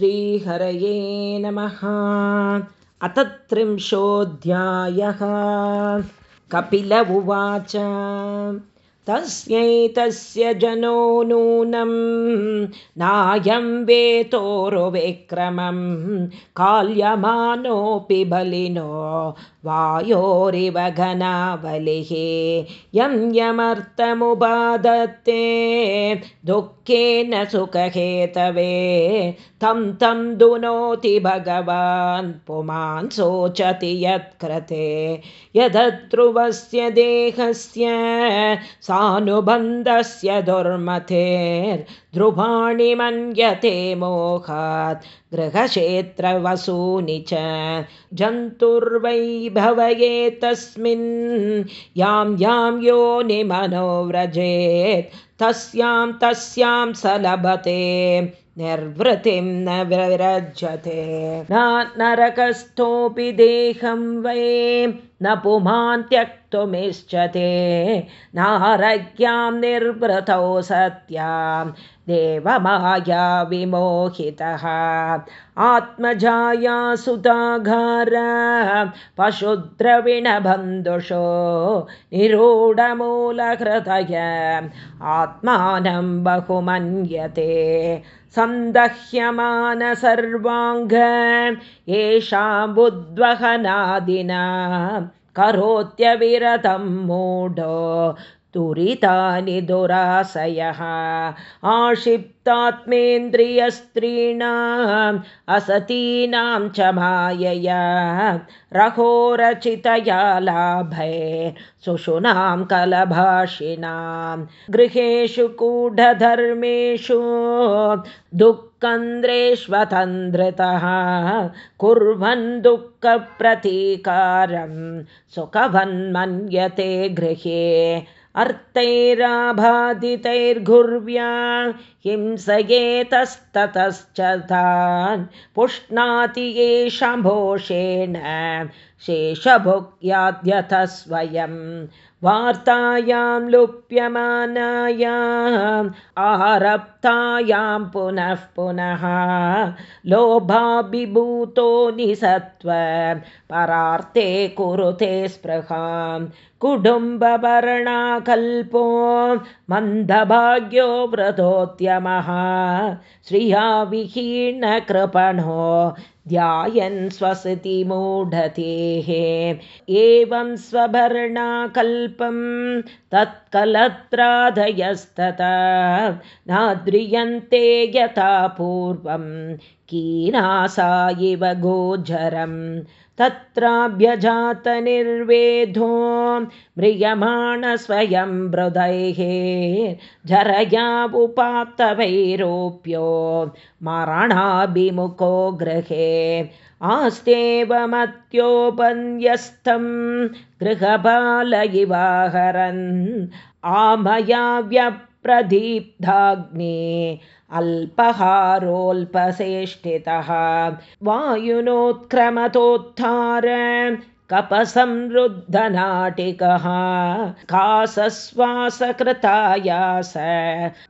श्रीहरये नमः। अतत्रिंशोऽध्यायः कपिल उवाच तस्यैतस्य जनो नूनं नायं वेतोरुविक्रमं काल्यमानोऽपि बलिनो वायोरिव घनावलिः। यं यमर्थमुपादत्ते दुःखेन सुखहेतवे तं तं दुनोति भगवान् पुमान् शोचति यत्कृते। यदध्रुवस्य देहस्य सानुबन्धस्य दुर्मतेर्ध्रुवाणि मन्यते मोहात् गृहक्षेत्रवसूनि च जन्तुर्वै भवये तस्मिन्। यां यां योनिमनोव्रजेत् तस्यां तस्यां स लभते निर्वृतिं न विरज्यते न नरकस्थोऽपि देहं वै न पुमान् त्यक्तुमिष्यते। नारज्ञां निर्वृतौ सत्यां देवमाया विमोहितः। आत्मजाया सुताघार पशुद्रविणबन्धुषो निरूढमूलहृदय। आत्मानं बहुमन्यते। सन्दह्यमान सर्वाङ्ग येषां बुद्वहनादिना करोत्यविरतं मूढो दुरितानि दुराशयः। आक्षिप्तात्मेन्द्रियस्त्रीणाम् असतीनां च मायया रघोरचितया लाभे कलभाषिणां गृहेषु कूढधर्मेषु दुःखन्द्रेष्वतन्द्रतः कुर्वन् दुःखप्रतीकारं सुखवन्मन्यते गृहे अर्थैराबाधितैर्घुर्व्या हिंसयेतस्ततश्च तान् पुष्णाति येषभोषेण शेषभुक्याद्यथ स्वयं वार्तायां लुप्यमानायाम् आरप्तायां पुनः पुनः लोभाभिभूतो निसत्व परार्थे कुरुते स्पृहां कुटुम्बभरणाकल्पो मन्दभाग्यो व्रतोद्यमः श्रिया विहीर्णकृपणो ध्यायन् स्वसति मूढतेः। एवं स्वभर्णाकल्पं तत्कलत्रादयस्तथा नाद्रियन्ते यथा पूर्वं कीनासा इव गोचरम् तत्राभ्यजातनिर्वेदो म्रियमाण स्वयं मृदैः झरया उपात्तवैरोप्यो मरणाभिमुखो गृहे आस्तेवमत्योपन्यस्तं गृहबाल इवाहरन् आमया व्यप्रदीप्ताग्ने अल्पहारोऽल्पसेष्ठितः वायुनोत्क्रमतोत्थार कपसंरुद्धनाटिकः। कासश्वासकृतायास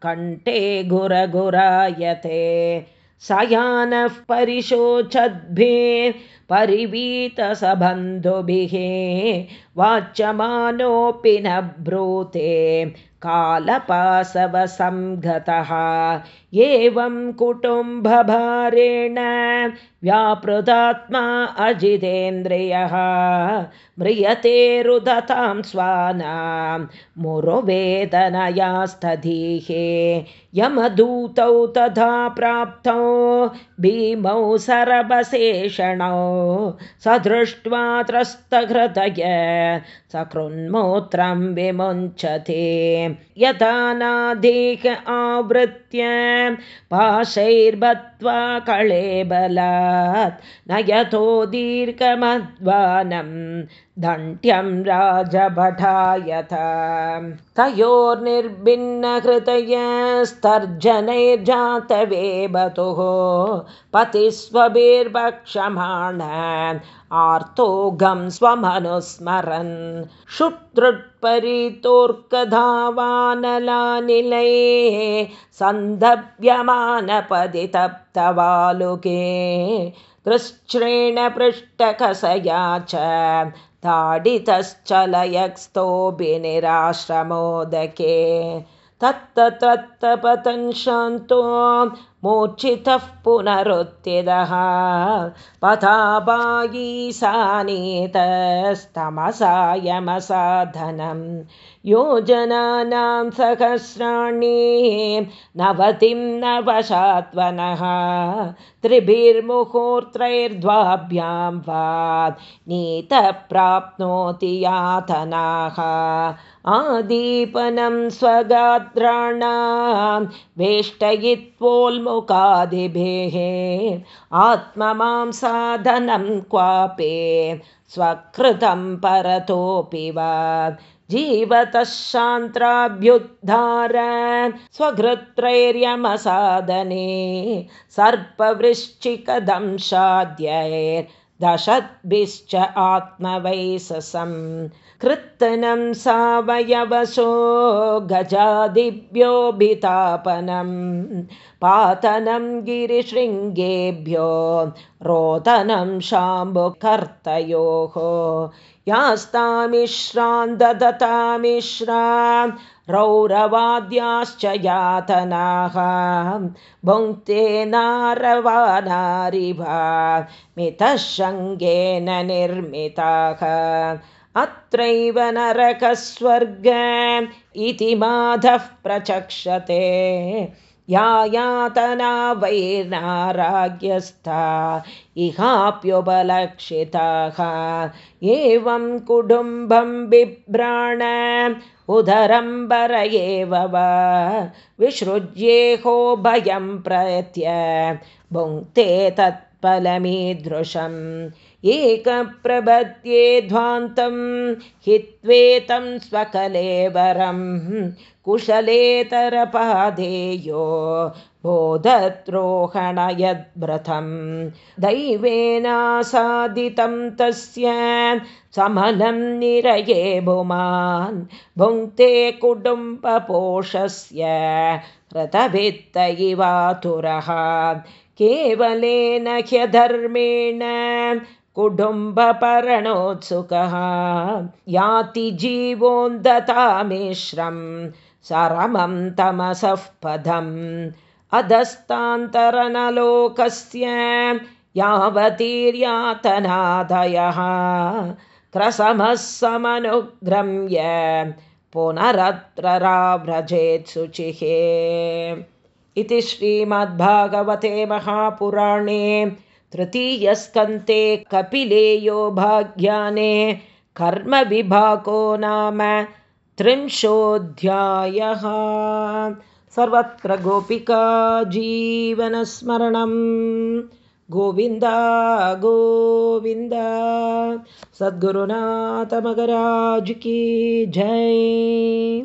कण्ठे गुरगुरायते। सयानः परिशोचद्भिः परिवीतसबन्धुभिः वाच्यमानोऽपि न ब्रूते कालपासवसंगतः एवं कुटुम्बभारेण व्यापृतात्मा अजितेन्द्रियः। म्रियते रुदतां स्वानां मुरुवेदनयास्तधीः यमदूतौ तथा प्राप्तौ भीमौ सरभशेषणौ स दृष्ट्वा त्रस्तहृदय सकृन्मूत्रं विमुञ्चते यथा नादेह आवृत्य पाशैर्बत्वा कळेबलात् न यतो दीर्घमध्वानं दण्ड्यं राजभटायत तयोर्निर्भिन्नहृदयस्तर्जनैर्जातवेबतुः पतिस्वभिर्भक्षमाण आर्तोघं स्वमनुस्मरन् शुत्रुत्परितोर्कधावानलानिलये सन्दभ्यमानपदि तप्तवालुके कृच्छ्रेण पृष्ठकसया च ताडितश्चलयक्स्तोभिनिराश्रमोदके तत्तत्तपतन् शान्तो मूर्छितः पुनरुत्थितः। पथाबायीसानीतस्तमसायमसाधनं योजनानां सहस्राणि नवतिं नवशात्वनः। त्रिभिर्मुहूर्त्रैर्द्वाभ्यां वा नीतः प्राप्नोति यातनाः। आदीपनं स्वगात्राणां वेष्टयित्वोल्मुखादिभिः आत्ममां साधनं क्वापे स्वकृतं परतोऽपि वा। जीवतः शान्त्राभ्युद्धार स्वघृत्रैर्यमसाधने सर्पवृश्चिकदंशाद्यैर्दशद्भिश्च आत्मवैससं कृत्तनं सावयवसो गजादिभ्योऽभितापनं। पातनं गिरिशृङ्गेभ्यो रोदनं शाम्भुकर्तयोः यास्तामिश्रान् ददतामिश्रा रौरवाद्याश्च यातनाः। भुङ्क्ते नारवानारिवा मितशङ्गेन निर्मिताः। अत्रैव नरकस्वर्ग इति माधः प्रचक्षते या यातना वैर्नाराज्ञस्था इहाप्युपलक्षिताः। एवं कुटुम्बं बिभ्राण उदरम्बर एव वा विसृज्येहो भयं प्रयत्य। भुङ्क्ते तत्फलमीदृशम् एकप्रबध्ये ध्वान्तं हित्वेतं स्वकलेवरं कुशलेतरपादेयो बोधद्रोहणयद्व्रतं। दैवेनासादितं तस्य समनं निरये भुमान् भुङ्क्ते कुटुम्बपोषस्य रतभित्त इवातुरः। केवलेन ह्यधर्मेण कुटुम्बपर्णोत्सुकः। याति जीवोन्दतामिश्रं सरमं तमसः पदम्। अधस्तान्तरनलोकस्य यावतीर्यातनादयः। क्रसमः समनुग्रम्य पुनरत्र राव्रजेत्सुचिः इति श्रीमद्भागवते महापुराणे तृतीयस्कन्ते कपिलेयो भाग्याने कर्मविभागो नाम त्रिंशोऽध्यायः। सर्वत्र गोपिका जीवनस्मरणं गोविन्द गोविन्द। सद्गुरुनाथमगराज की जय